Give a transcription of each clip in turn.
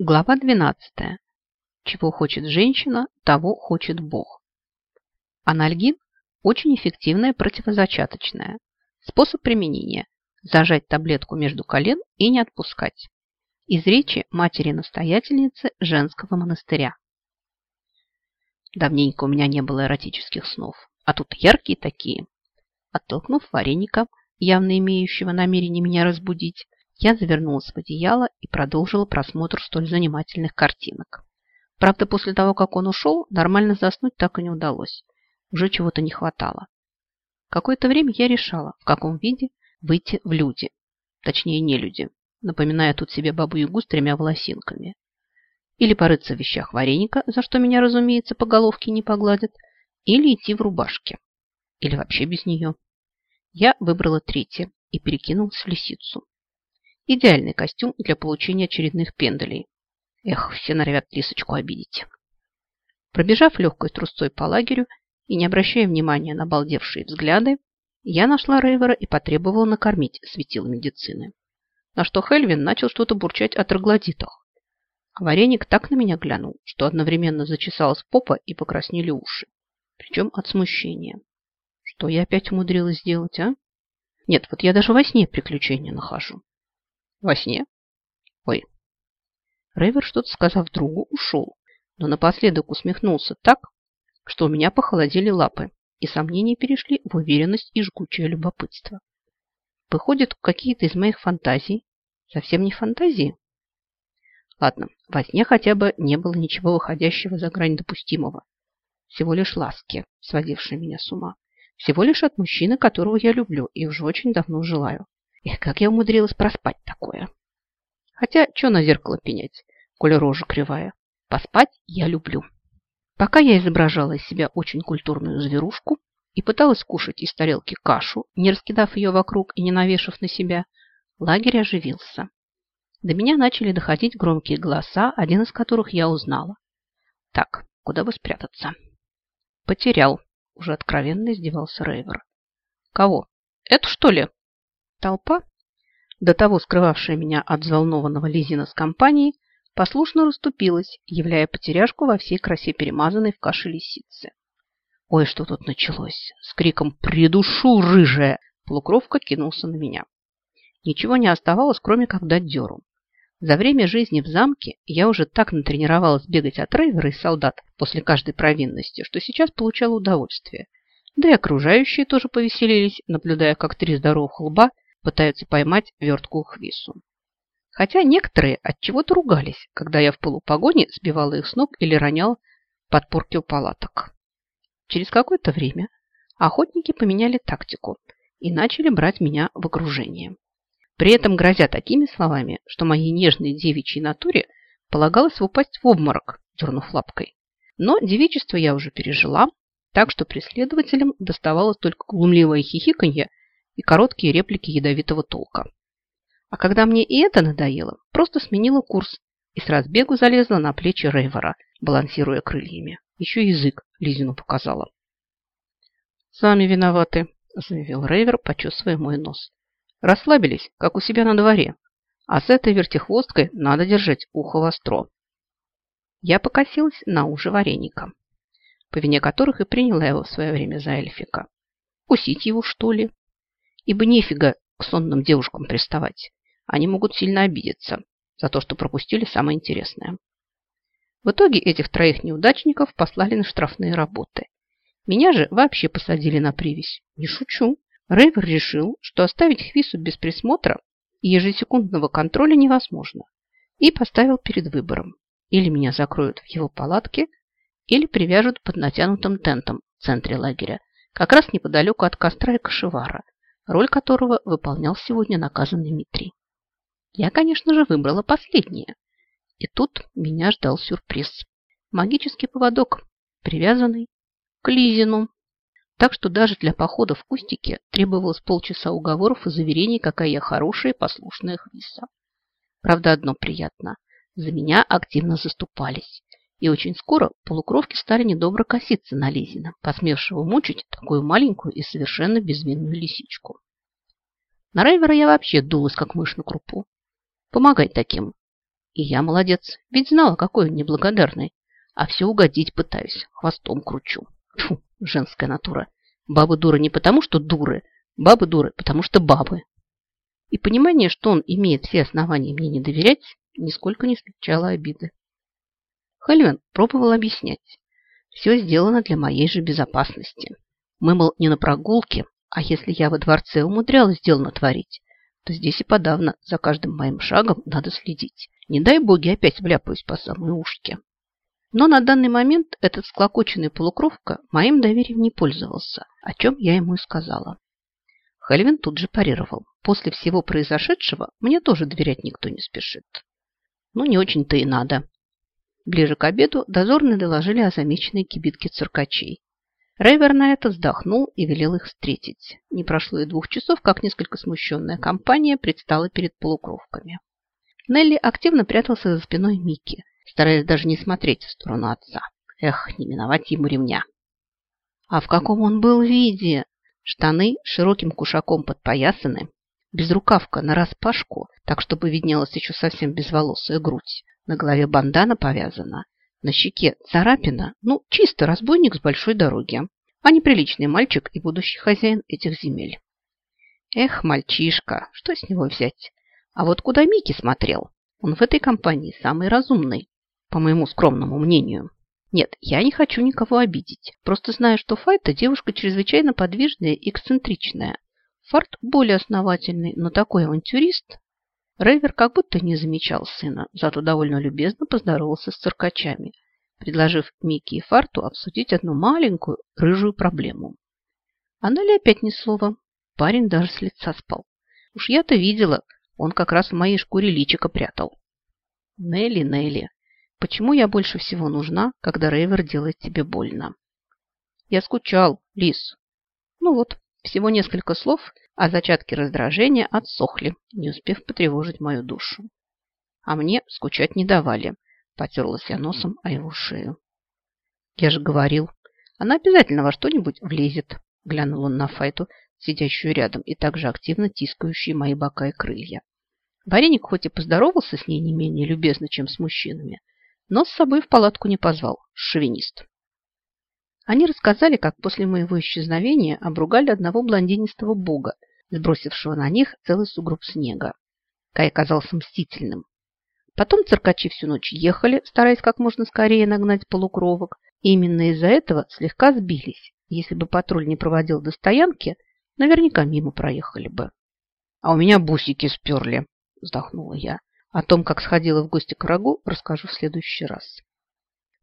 Глава 12. Чего хочет женщина, того хочет Бог. Анальгин – очень эффективное противозачаточное. Способ применения – зажать таблетку между колен и не отпускать. Из речи матери-настоятельницы женского монастыря. Давненько у меня не было эротических снов, а тут яркие такие. Оттолкнув вареника, явно имеющего намерение меня разбудить, я завернулась в одеяло и продолжила просмотр столь занимательных картинок. Правда, после того, как он ушел, нормально заснуть так и не удалось. Уже чего-то не хватало. Какое-то время я решала, в каком виде выйти в люди. Точнее, не люди, напоминая тут себе бабу-ягу с тремя волосинками. Или порыться в вещах вареника, за что меня, разумеется, по головке не погладят, или идти в рубашке. Или вообще без нее. Я выбрала третье и перекинулась в лисицу. Идеальный костюм для получения очередных пендалей. Эх, все норовят лисочку обидеть. Пробежав легкой трусцой по лагерю и не обращая внимания на балдевшие взгляды, я нашла Рейвера и потребовала накормить светил медицины. На что Хельвин начал что-то бурчать о троглодитах. А вареник так на меня глянул, что одновременно зачесалась попа и покраснели уши. Причем от смущения. Что я опять умудрилась сделать, а? Нет, вот я даже во сне приключения нахожу. Во сне? Ой. Рейвер, что-то сказав другу, ушел, но напоследок усмехнулся так, что у меня похолодели лапы, и сомнения перешли в уверенность и жгучее любопытство. Выходит, какие-то из моих фантазий совсем не фантазии. Ладно, во сне хотя бы не было ничего выходящего за грань допустимого. Всего лишь ласки, сводившие меня с ума. Всего лишь от мужчины, которого я люблю и уже очень давно желаю. Эх, как я умудрилась проспать такое. Хотя, что на зеркало пенять, коли рожа кривая. Поспать я люблю. Пока я изображала из себя очень культурную зверушку и пыталась кушать из тарелки кашу, не раскидав ее вокруг и не навешав на себя, лагерь оживился. До меня начали доходить громкие голоса, один из которых я узнала. Так, куда бы спрятаться? Потерял, уже откровенно издевался Рейвер. Кого? Это что ли? Толпа, до того скрывавшая меня от взволнованного Лизина с компанией, послушно расступилась, являя потеряшку во всей красе перемазанной в каше лисицы. Ой, что тут началось! С криком «Придушу, рыжая!» полукровка кинулся на меня. Ничего не оставалось, кроме как дать дёру. За время жизни в замке я уже так натренировалась бегать от рейвера и солдат после каждой провинности, что сейчас получала удовольствие. Да и окружающие тоже повеселились, наблюдая, как три здоровых лба пытаются поймать верткую хвису. Хотя некоторые от чего-то ругались, когда я в полупогоне сбивала их с ног или ронял подпорки у палаток. Через какое-то время охотники поменяли тактику и начали брать меня в окружение. При этом грозя такими словами, что моей нежной девичьей натуре полагалось упасть в обморок, дернув лапкой. Но девичество я уже пережила, так что преследователям доставалось только глумливое хихиканье и короткие реплики ядовитого толка. А когда мне и это надоело, просто сменила курс и с разбегу залезла на плечи Рейвера, балансируя крыльями. Еще язык Лизину показала. «Сами виноваты», – заявил Рейвер, почесывая мой нос. «Расслабились, как у себя на дворе. А с этой вертихвосткой надо держать ухо востро». Я покосилась на уши вареника, по вине которых и приняла его в свое время за эльфика. Кусить его, что ли? Ибо нефига к сонным девушкам приставать. Они могут сильно обидеться за то, что пропустили самое интересное. В итоге этих троих неудачников послали на штрафные работы. Меня же вообще посадили на привязь. Не шучу. Рейвер решил, что оставить Хвису без присмотра и ежесекундного контроля невозможно. И поставил перед выбором. Или меня закроют в его палатке, или привяжут под натянутым тентом в центре лагеря, как раз неподалеку от костра и кошевара, роль которого выполнял сегодня наказанный Дмитрий. Я, конечно же, выбрала последнее. И тут меня ждал сюрприз. Магический поводок, привязанный к Лизину. Так что даже для похода в кустике требовалось полчаса уговоров и заверений, какая я хорошая и послушная Хриса. Правда, одно приятно. За меня активно заступались. И очень скоро полукровки стали недобро коситься на Лизина, посмевшего мучить такую маленькую и совершенно безвинную лисичку. На Рейвера я вообще дулась, как мышь на крупу. Помогать таким. И я молодец, ведь знала, какой он неблагодарный. А все угодить пытаюсь, хвостом кручу. Фу, женская натура. Бабы дуры не потому, что дуры. Бабы дуры, потому что бабы. И понимание, что он имеет все основания мне не доверять, нисколько не смягчало обиды. Хельвин пробовал объяснять. Все сделано для моей же безопасности. Мы, мол, не на прогулке, а если я во дворце умудрялась дело натворить, то здесь и подавно за каждым моим шагом надо следить. Не дай боги, опять вляпаюсь по самые ушки. Но на данный момент этот склокоченный полукровка моим доверием не пользовался, о чем я ему и сказала. Хельвин тут же парировал. После всего произошедшего мне тоже доверять никто не спешит. Ну, не очень-то и надо. Ближе к обеду дозорные доложили о замеченной кибитке циркачей. Рейвер на это вздохнул и велел их встретить. Не прошло и двух часов, как несколько смущенная компания предстала перед полукровками. Нелли активно прятался за спиной Микки, стараясь даже не смотреть в сторону отца. Эх, не миновать ему ремня. А в каком он был виде? Штаны широким кушаком подпоясаны, безрукавка нараспашку, так чтобы виднелась еще совсем безволосая грудь. На голове бандана повязана, на щеке царапина, ну, чисто разбойник с большой дороги, а не приличный мальчик и будущий хозяин этих земель. Эх, мальчишка, что с него взять? А вот куда Микки смотрел? Он в этой компании самый разумный, по моему скромному мнению. Нет, я не хочу никого обидеть. Просто знаю, что Файта девушка чрезвычайно подвижная и эксцентричная. Фарт более основательный, но такой авантюрист. Рейвер как будто не замечал сына, зато довольно любезно поздоровался с циркачами, предложив Микки и Фарту обсудить одну маленькую рыжую проблему. А Нелли опять ни слова. Парень даже с лица спал. Уж я-то видела, он как раз в моей шкуре личико прятал. Нелли, Нелли, почему я больше всего нужна, когда Рейвер делает тебе больно? Я скучал, Лис. Ну вот, всего несколько слов, а зачатки раздражения отсохли, не успев потревожить мою душу. А мне скучать не давали. Потерлась я носом о его шею. Я же говорил, она обязательно во что-нибудь влезет. Глянул он на Файту, сидящую рядом и также активно тискающую мои бока и крылья. Вареник хоть и поздоровался с ней не менее любезно, чем с мужчинами, но с собой в палатку не позвал, шовинист. Они рассказали, как после моего исчезновения обругали одного блондинистого бога, сбросившего на них целый сугроб снега. Кай оказался мстительным. Потом циркачи всю ночь ехали, стараясь как можно скорее нагнать полукровок, и именно из-за этого слегка сбились. Если бы патруль не проводил до стоянки, наверняка мимо проехали бы. «А у меня бусики сперли», – вздохнула я. О том, как сходила в гости к врагу, расскажу в следующий раз.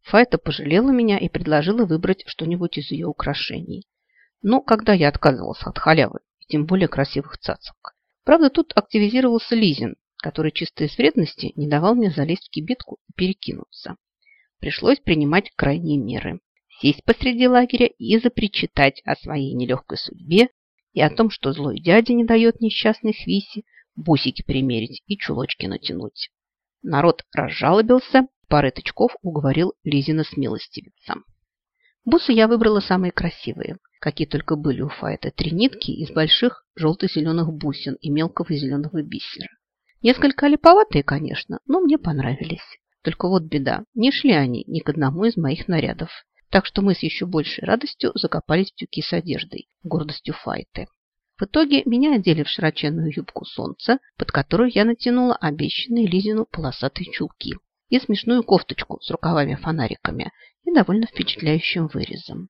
Файта пожалела меня и предложила выбрать что-нибудь из ее украшений. Но когда я отказывался от халявы, и тем более красивых цацок. Правда, тут активизировался Лизин, который чисто из вредности не давал мне залезть в кибитку и перекинуться. Пришлось принимать крайние меры. Сесть посреди лагеря и запричитать о своей нелегкой судьбе и о том, что злой дядя не дает несчастной Хвиси бусики примерить и чулочки натянуть. Народ разжалобился парой тычков уговорил Лизина смилостивиться. Бусы я выбрала самые красивые, какие только были у Файта. Три нитки из больших желто-зеленых бусин и мелкого зеленого бисера. Несколько липоватые, конечно, но мне понравились. Только вот беда, не шли они ни к одному из моих нарядов. Так что мы с еще большей радостью закопались в тюки с одеждой, гордостью Файты. В итоге меня одели в широченную юбку солнца, под которую я натянула обещанные Лизину полосатые чулки и смешную кофточку с рукавами-фонариками и довольно впечатляющим вырезом.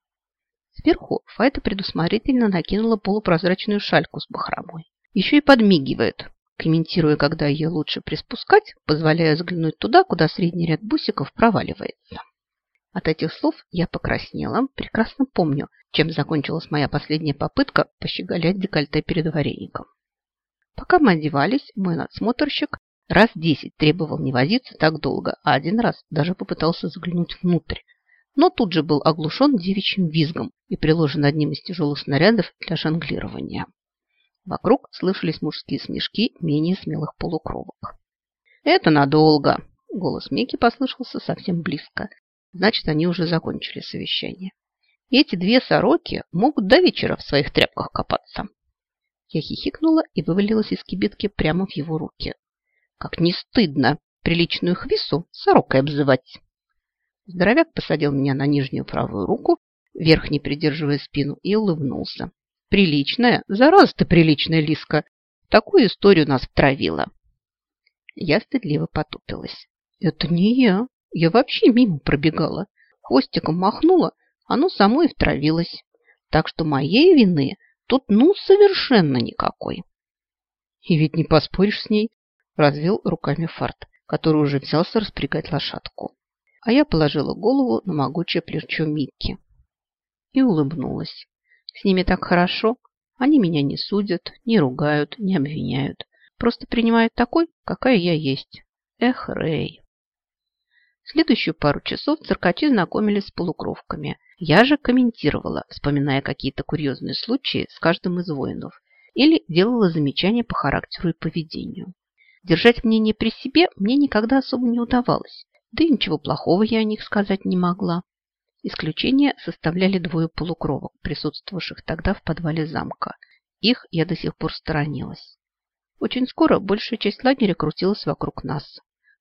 Сверху Файта предусмотрительно накинула полупрозрачную шальку с бахромой. Еще и подмигивает, комментируя, когда ее лучше приспускать, позволяя взглянуть туда, куда средний ряд бусиков проваливается. От этих слов я покраснела, прекрасно помню, чем закончилась моя последняя попытка пощеголять декольте перед вареником. Пока мы одевались, мой надсмотрщик Раз десять требовал не возиться так долго, а один раз даже попытался заглянуть внутрь. Но тут же был оглушен девичьим визгом и приложен одним из тяжелых снарядов для жонглирования. Вокруг слышались мужские смешки менее смелых полукровок. «Это надолго!» Голос Мики послышался совсем близко. Значит, они уже закончили совещание. Эти две сороки могут до вечера в своих тряпках копаться. Я хихикнула и вывалилась из кибитки прямо в его руки. Как не стыдно! приличную хвису сорокой обзывать. Здоровяк посадил меня на нижнюю правую руку, верхней придерживая спину, и улыбнулся. Приличная? Зараза ты приличная, Лиска. Такую историю нас втравила. Я стыдливо потупилась. Это не я. Я вообще мимо пробегала. Хвостиком махнула, оно само и втравилось. Так что моей вины тут ну совершенно никакой. И ведь не поспоришь с ней, развел руками фарт, который уже взялся распрягать лошадку. А я положила голову на могучее плечо Микки и улыбнулась. С ними так хорошо. Они меня не судят, не ругают, не обвиняют. Просто принимают такой, какая я есть. Эх, Рэй. Следующую пару часов циркачи знакомились с полукровками. Я же комментировала, вспоминая какие-то курьезные случаи с каждым из воинов или делала замечания по характеру и поведению. Держать мнение при себе мне никогда особо не удавалось, да и ничего плохого я о них сказать не могла. Исключение составляли двое полукровок, присутствовавших тогда в подвале замка. Их я до сих пор сторонилась. Очень скоро большая часть лагеря крутилась вокруг нас.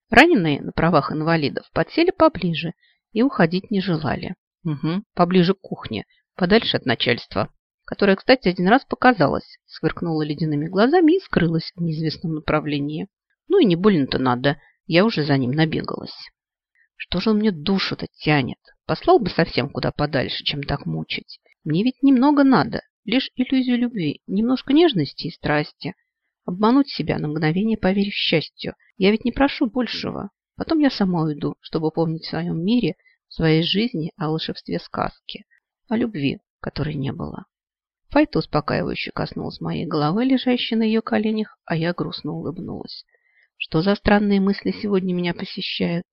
Раненые на правах инвалидов подсели поближе и уходить не желали. Угу, поближе к кухне, подальше от начальства, которое, кстати, один раз показалось, сверкнула ледяными глазами и скрылась в неизвестном направлении. Ну и не больно-то надо, я уже за ним набегалась. Что же он мне душу-то тянет? Послал бы совсем куда подальше, чем так мучить. Мне ведь немного надо, лишь иллюзию любви, немножко нежности и страсти. Обмануть себя на мгновение, поверив счастью. Я ведь не прошу большего. Потом я сама уйду, чтобы помнить в своем мире, в своей жизни о волшебстве сказки, о любви, которой не было. Файта успокаивающе коснулась моей головы, лежащей на ее коленях, а я грустно улыбнулась. Что за странные мысли сегодня меня посещают?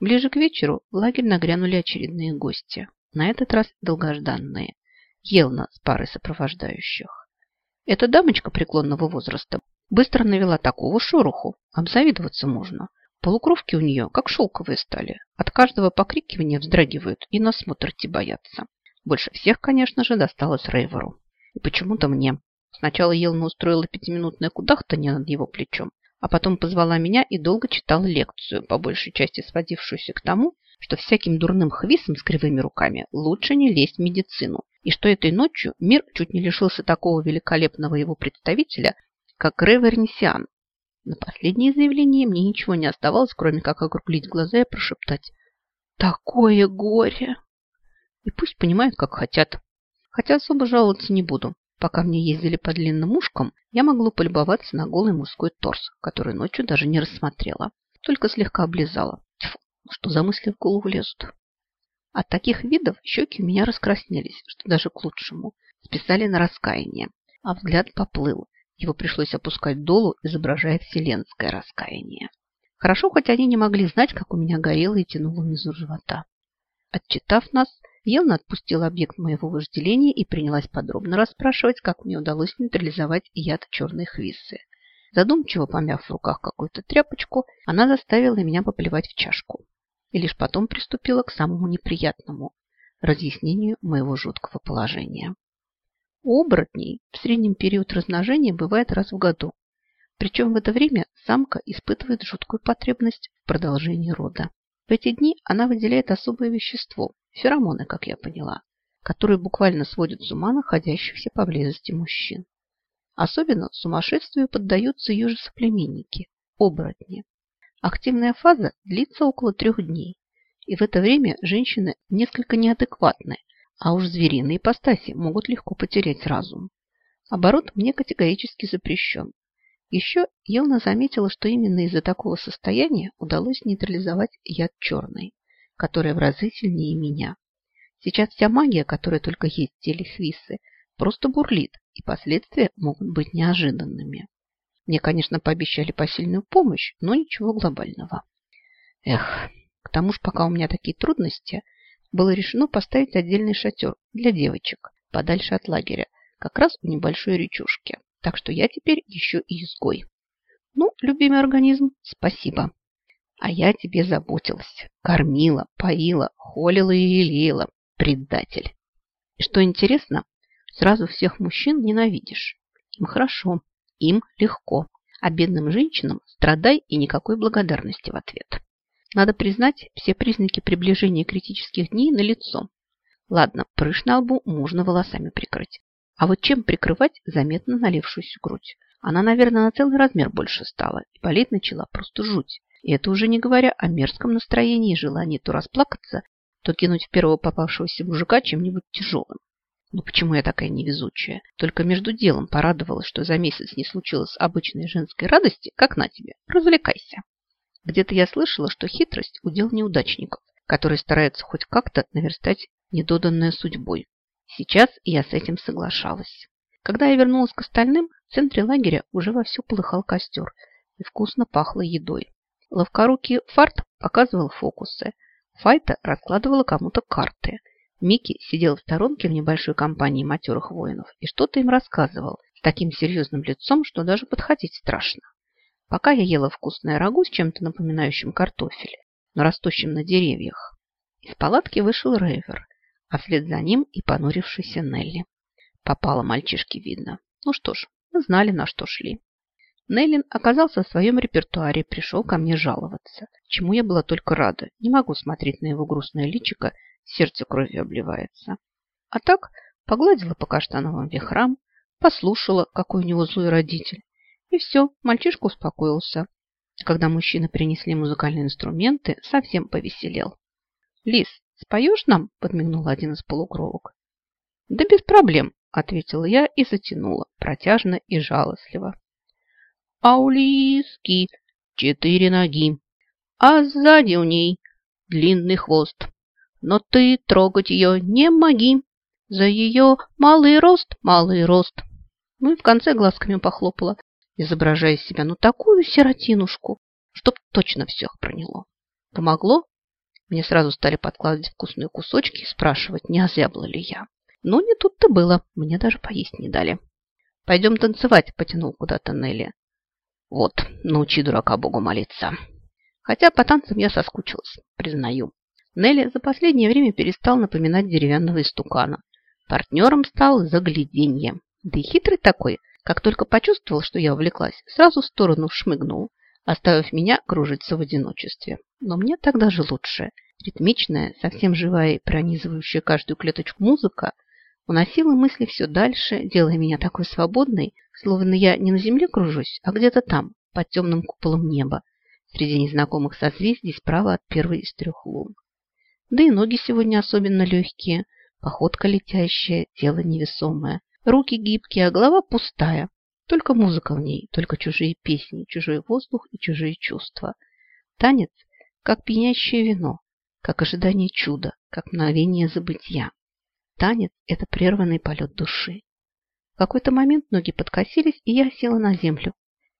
Ближе к вечеру в лагерь нагрянули очередные гости. На этот раз долгожданные. Елна с парой сопровождающих. Эта дамочка преклонного возраста быстро навела такого шороху. Обзавидоваться можно. Полукровки у нее как шелковые стали. От каждого покрикивания вздрагивают и на смотр боятся. Больше всех, конечно же, досталось Рейвору. И почему-то мне. Сначала Елна устроила пятиминутное кудахтанье над его плечом, а потом позвала меня и долго читала лекцию, по большей части сводившуюся к тому, что всяким дурным хвисом с кривыми руками лучше не лезть в медицину, и что этой ночью мир чуть не лишился такого великолепного его представителя, как Ревернисиан. На последнее заявление мне ничего не оставалось, кроме как округлить глаза и прошептать «Такое горе!» И пусть понимают, как хотят. Хотя особо жаловаться не буду. Пока мне ездили по длинным ушкам, я могла полюбоваться на голый мужской торс, который ночью даже не рассмотрела. Только слегка облизала. Тьфу, что за мысли в голову лезут? От таких видов щеки у меня раскраснелись, что даже к лучшему. Списали на раскаяние. А взгляд поплыл. Его пришлось опускать долу, изображая вселенское раскаяние. Хорошо, хоть они не могли знать, как у меня горело и тянуло внизу живота. Отчитав нас, Елна отпустила объект моего вожделения и принялась подробно расспрашивать, как мне удалось нейтрализовать яд черной хвиссы. Задумчиво помяв в руках какую-то тряпочку, она заставила меня поплевать в чашку. И лишь потом приступила к самому неприятному – разъяснению моего жуткого положения. У оборотней в среднем период размножения бывает раз в году. Причем в это время самка испытывает жуткую потребность в продолжении рода. В эти дни она выделяет особое вещество – феромоны, как я поняла, которые буквально сводят с ума находящихся поблизости мужчин. Особенно сумасшествию поддаются ее же соплеменники – оборотни. Активная фаза длится около трех дней, и в это время женщины несколько неадекватны, а уж звериные ипостаси могут легко потерять разум. Оборот мне категорически запрещен, еще Елна заметила, что именно из-за такого состояния удалось нейтрализовать яд черный, который в разы сильнее меня. Сейчас вся магия, которая только есть в теле Хвисы, просто бурлит, и последствия могут быть неожиданными. Мне, конечно, пообещали посильную помощь, но ничего глобального. Эх, к тому же, пока у меня такие трудности, было решено поставить отдельный шатер для девочек, подальше от лагеря, как раз у небольшой речушки. Так что я теперь еще и изгой. Ну, любимый организм, спасибо. А я тебе заботилась. Кормила, поила, холила и лелеяла. Предатель. И что интересно, сразу всех мужчин ненавидишь. Им хорошо, им легко. а бедным женщинам страдай и никакой благодарности в ответ. Надо признать, все признаки приближения критических дней налицо. Ладно, прыж на лбу можно волосами прикрыть. А вот чем прикрывать заметно налившуюся грудь? Она, наверное, на целый размер больше стала, и болеть начала просто жуть. И это уже не говоря о мерзком настроении и желании то расплакаться, то кинуть в первого попавшегося мужика чем-нибудь тяжелым. Ну почему я такая невезучая? Только между делом порадовалась, что за месяц не случилось обычной женской радости, как на тебе. Развлекайся. Где-то я слышала, что хитрость – удел неудачников, которые стараются хоть как-то наверстать недоданное судьбой. Сейчас я с этим соглашалась. Когда я вернулась к остальным, в центре лагеря уже вовсю полыхал костер и вкусно пахло едой. Ловкорукий Фарт показывал фокусы. Файта раскладывала кому-то карты. Микки сидел в сторонке в небольшой компании матерых воинов и что-то им рассказывал с таким серьезным лицом, что даже подходить страшно. Пока я ела вкусное рагу с чем-то напоминающим картофель, но растущим на деревьях, из палатки вышел Рейвер, а вслед за ним и понурившийся Нелли. Попало мальчишке видно. Ну что ж, мы знали, на что шли. Нейлин оказался в своем репертуаре и пришел ко мне жаловаться, чему я была только рада. Не могу смотреть на его грустное личико, сердце кровью обливается. А так погладила по каштановым вихрам, послушала, какой у него злой родитель, и все, мальчишка успокоился. Когда мужчины принесли музыкальные инструменты, совсем повеселел. «Лис, споешь нам?» – подмигнул один из полукровок. «Да без проблем», – ответила я и затянула, протяжно и жалостливо. А у Лиски четыре ноги, а сзади у ней длинный хвост. Но ты трогать ее не моги, за ее малый рост, малый рост. Ну и в конце глазками похлопала, изображая себя, ну такую сиротинушку, чтоб точно всех проняло. Помогло? Мне сразу стали подкладывать вкусные кусочки и спрашивать, не озябла ли я. Но не тут-то было, мне даже поесть не дали. «Пойдем танцевать», – потянул куда-то Нелли. «Вот, научи дурака Богу молиться». Хотя по танцам я соскучилась, признаю. Нелли за последнее время перестал напоминать деревянного истукана. Партнером стал загляденье. Да и хитрый такой, как только почувствовал, что я увлеклась, сразу в сторону шмыгнул, оставив меня кружиться в одиночестве. Но мне тогда же лучше. Ритмичная, совсем живая и пронизывающая каждую клеточку музыка уносила мысли все дальше, делая меня такой свободной, словно я не на земле кружусь, а где-то там, под темным куполом неба, среди незнакомых созвездий справа от первой из трех лун. Да и ноги сегодня особенно легкие, походка летящая, тело невесомое. Руки гибкие, а голова пустая. Только музыка в ней, только чужие песни, чужой воздух и чужие чувства. Танец, как пьянящее вино, как ожидание чуда, как мгновение забытья. Танец – это прерванный полет души. В какой-то момент ноги подкосились, и я села на землю.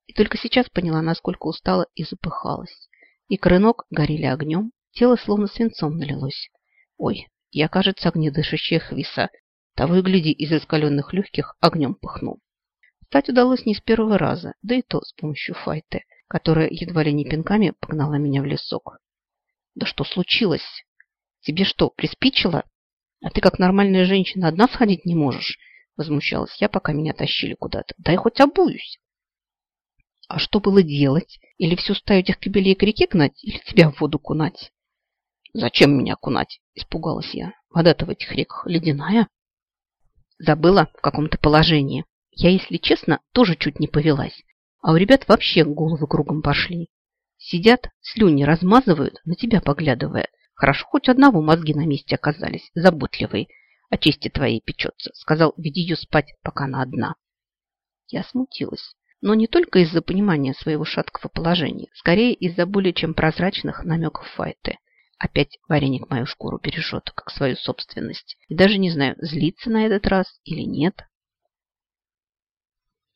И только сейчас поняла, насколько устала и запыхалась. И крынок горели огнем, тело словно свинцом налилось. Ой, я, кажется, огнедышащая хвиса, того и гляди, из раскаленных легких огнем пыхнул. Встать удалось не с первого раза, да и то с помощью файты, которая едва ли не пинками погнала меня в лесок. Да что случилось? Тебе что, приспичило? А ты как нормальная женщина одна сходить не можешь? Возмущалась я, пока меня тащили куда-то. Дай хоть обуюсь. А что было делать? Или всю стаю этих кобелей к реке гнать, или тебя в воду кунать? Зачем меня кунать? Испугалась я. Вода-то в этих реках ледяная. Забыла в каком-то положении. Я, если честно, тоже чуть не повелась. А у ребят вообще головы кругом пошли. Сидят, слюни размазывают, на тебя поглядывая. Хорошо, хоть одного мозги на месте оказались, заботливый. О чести твоей печется. Сказал, веди ее спать, пока она одна. Я смутилась. Но не только из-за понимания своего шаткого положения, скорее из-за более чем прозрачных намеков Файты. Опять вареник мою шкуру бережет, как свою собственность. И даже не знаю, злиться на этот раз или нет.